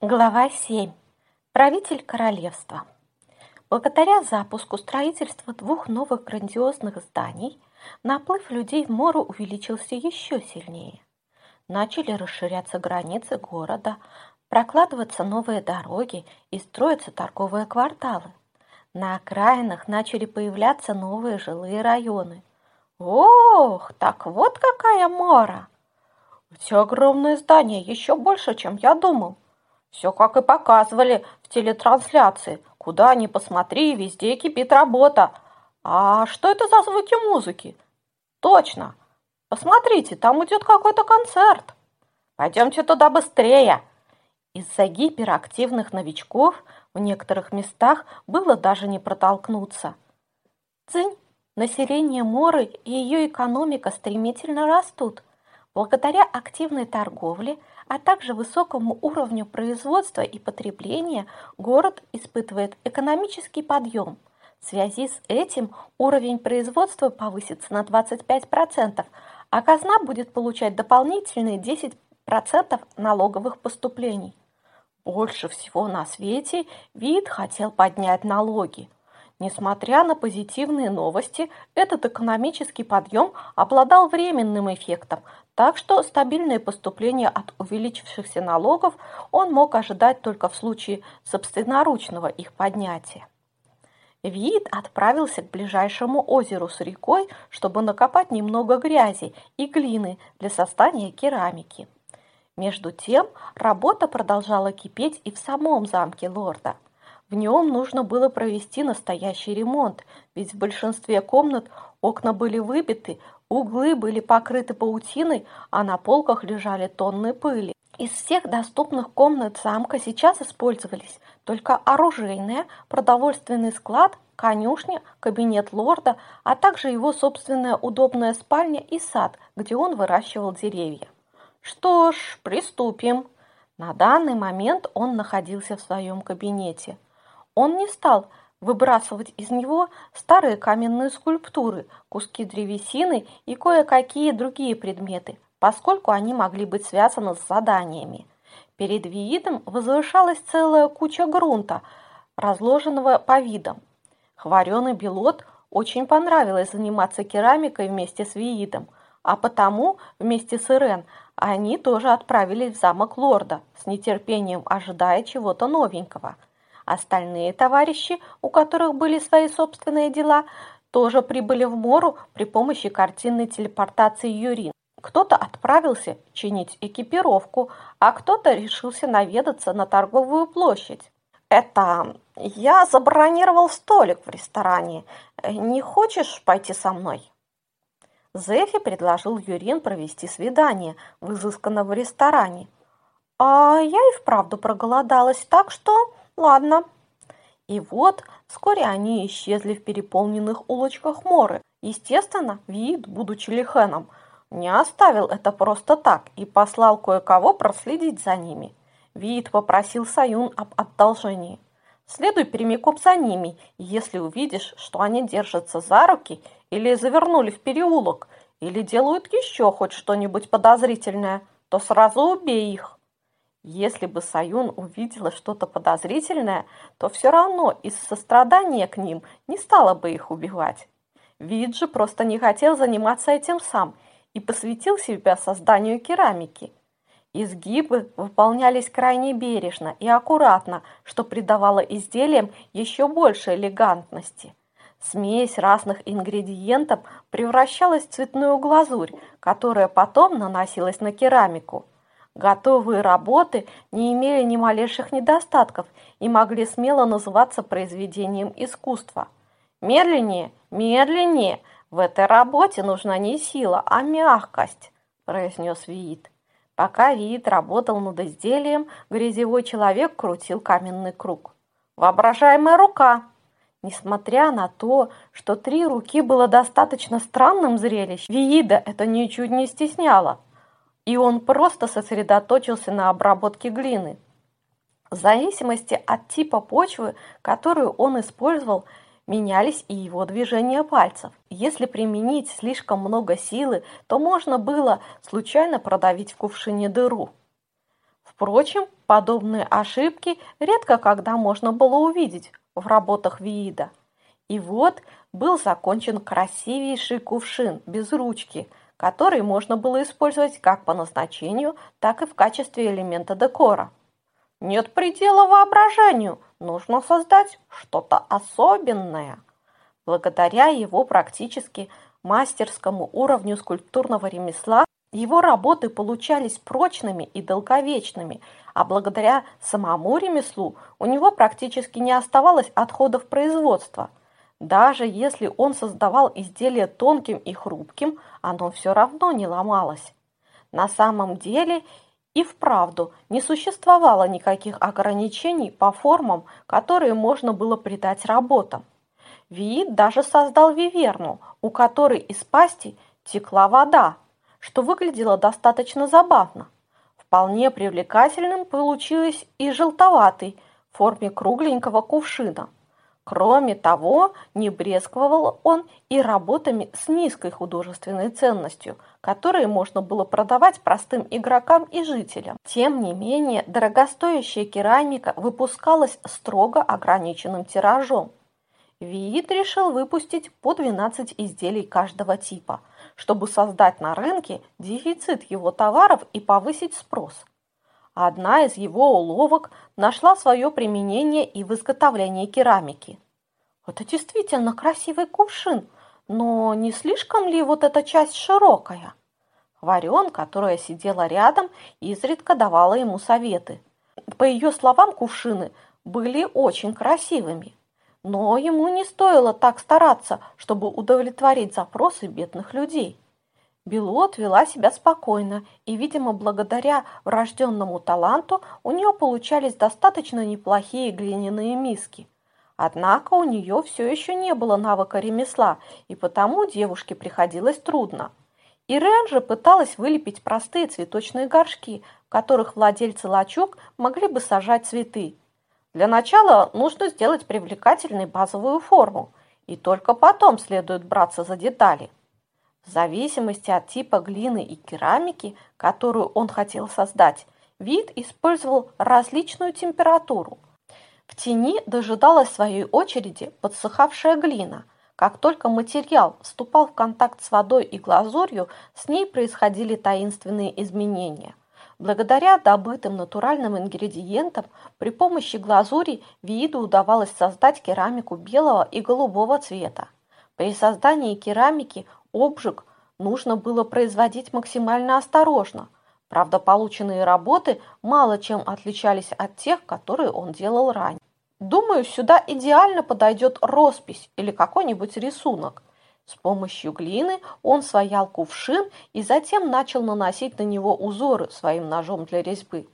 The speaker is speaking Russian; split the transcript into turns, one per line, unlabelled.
Глава 7. Правитель королевства. Благодаря запуску строительства двух новых грандиозных зданий, наплыв людей в Мору увеличился еще сильнее. Начали расширяться границы города, прокладываться новые дороги и строиться торговые кварталы. На окраинах начали появляться новые жилые районы. Ох, так вот какая Мора! Эти огромные здания еще больше, чем я думал. Все как и показывали в телетрансляции. Куда ни посмотри, везде кипит работа. А что это за звуки музыки? Точно. Посмотрите, там идет какой-то концерт. Пойдемте туда быстрее. Из-за гиперактивных новичков в некоторых местах было даже не протолкнуться. Цинь, население Моры и ее экономика стремительно растут. Благодаря активной торговле, а также высокому уровню производства и потребления, город испытывает экономический подъем. В связи с этим уровень производства повысится на 25%, а казна будет получать дополнительные 10% налоговых поступлений. Больше всего на свете вид хотел поднять налоги. Несмотря на позитивные новости, этот экономический подъем обладал временным эффектом, так что стабильное поступление от увеличившихся налогов он мог ожидать только в случае собственноручного их поднятия. Вид отправился к ближайшему озеру с рекой, чтобы накопать немного грязи и глины для создания керамики. Между тем работа продолжала кипеть и в самом замке лорда – в нем нужно было провести настоящий ремонт, ведь в большинстве комнат окна были выбиты, углы были покрыты паутиной, а на полках лежали тонны пыли. Из всех доступных комнат замка сейчас использовались только оружейная, продовольственный склад, конюшня, кабинет лорда, а также его собственная удобная спальня и сад, где он выращивал деревья. Что ж, приступим. На данный момент он находился в своем кабинете – он не стал выбрасывать из него старые каменные скульптуры, куски древесины и кое-какие другие предметы, поскольку они могли быть связаны с заданиями. Перед видом возвышалась целая куча грунта, разложенного по видам. Хвареный Белот очень понравилось заниматься керамикой вместе с Виидом, а потому вместе с Ирен они тоже отправились в замок лорда, с нетерпением ожидая чего-то новенького – Остальные товарищи, у которых были свои собственные дела, тоже прибыли в Мору при помощи картинной телепортации Юрин. Кто-то отправился чинить экипировку, а кто-то решился наведаться на торговую площадь. «Это я забронировал столик в ресторане. Не хочешь пойти со мной?» Зефи предложил Юрин провести свидание в изысканном ресторане. «А я и вправду проголодалась, так что Ладно. И вот вскоре они исчезли в переполненных улочках Моры. Естественно, Вид, будучи Лихеном, не оставил это просто так и послал кое-кого проследить за ними. Вид попросил Саюн об одолжении. Следуй прямиком за ними, если увидишь, что они держатся за руки или завернули в переулок, или делают еще хоть что-нибудь подозрительное, то сразу убей их. Если бы Саюн увидела что-то подозрительное, то все равно из сострадания к ним не стала бы их убивать. Виджи просто не хотел заниматься этим сам и посвятил себя созданию керамики. Изгибы выполнялись крайне бережно и аккуратно, что придавало изделиям еще больше элегантности. Смесь разных ингредиентов превращалась в цветную глазурь, которая потом наносилась на керамику – Готовые работы не имели ни малейших недостатков и могли смело называться произведением искусства. Медленнее, медленнее, в этой работе нужна не сила, а мягкость, произнес Виит. Пока Виит работал над изделием, грязевой человек крутил каменный круг. Воображаемая рука! Несмотря на то, что три руки было достаточно странным зрелищем, Виида это ничуть не стесняло и он просто сосредоточился на обработке глины. В зависимости от типа почвы, которую он использовал, менялись и его движения пальцев. Если применить слишком много силы, то можно было случайно продавить в кувшине дыру. Впрочем, подобные ошибки редко когда можно было увидеть в работах Виида. И вот был закончен красивейший кувшин без ручки, который можно было использовать как по назначению, так и в качестве элемента декора. Нет предела воображению, нужно создать что-то особенное. Благодаря его практически мастерскому уровню скульптурного ремесла его работы получались прочными и долговечными, а благодаря самому ремеслу у него практически не оставалось отходов производства. Даже если он создавал изделие тонким и хрупким, оно все равно не ломалось. На самом деле и вправду не существовало никаких ограничений по формам, которые можно было придать работам. Виит даже создал виверну, у которой из пасти текла вода, что выглядело достаточно забавно. Вполне привлекательным получилось и желтоватый в форме кругленького кувшина. Кроме того, не брезговал он и работами с низкой художественной ценностью, которые можно было продавать простым игрокам и жителям. Тем не менее, дорогостоящая керамика выпускалась строго ограниченным тиражом. Виит решил выпустить по 12 изделий каждого типа – чтобы создать на рынке дефицит его товаров и повысить спрос. Одна из его уловок нашла свое применение и в изготовлении керамики. Это действительно красивый кувшин, но не слишком ли вот эта часть широкая? Варен, которая сидела рядом, изредка давала ему советы. По ее словам, кувшины были очень красивыми. Но ему не стоило так стараться, чтобы удовлетворить запросы бедных людей. Белот вела себя спокойно, и, видимо, благодаря врожденному таланту у нее получались достаточно неплохие глиняные миски. Однако у нее все еще не было навыка ремесла, и потому девушке приходилось трудно. Ирен же пыталась вылепить простые цветочные горшки, в которых владельцы лачуг могли бы сажать цветы. Для начала нужно сделать привлекательной базовую форму, и только потом следует браться за детали. В зависимости от типа глины и керамики, которую он хотел создать, вид использовал различную температуру. В тени дожидалась своей очереди подсыхавшая глина. Как только материал вступал в контакт с водой и глазурью, с ней происходили таинственные изменения – Благодаря добытым натуральным ингредиентам при помощи глазури Вииду удавалось создать керамику белого и голубого цвета. При создании керамики обжиг нужно было производить максимально осторожно. Правда, полученные работы мало чем отличались от тех, которые он делал ранее. Думаю, сюда идеально подойдет роспись или какой-нибудь рисунок. С помощью глины он своял кувшин и затем начал наносить на него узоры своим ножом для резьбы.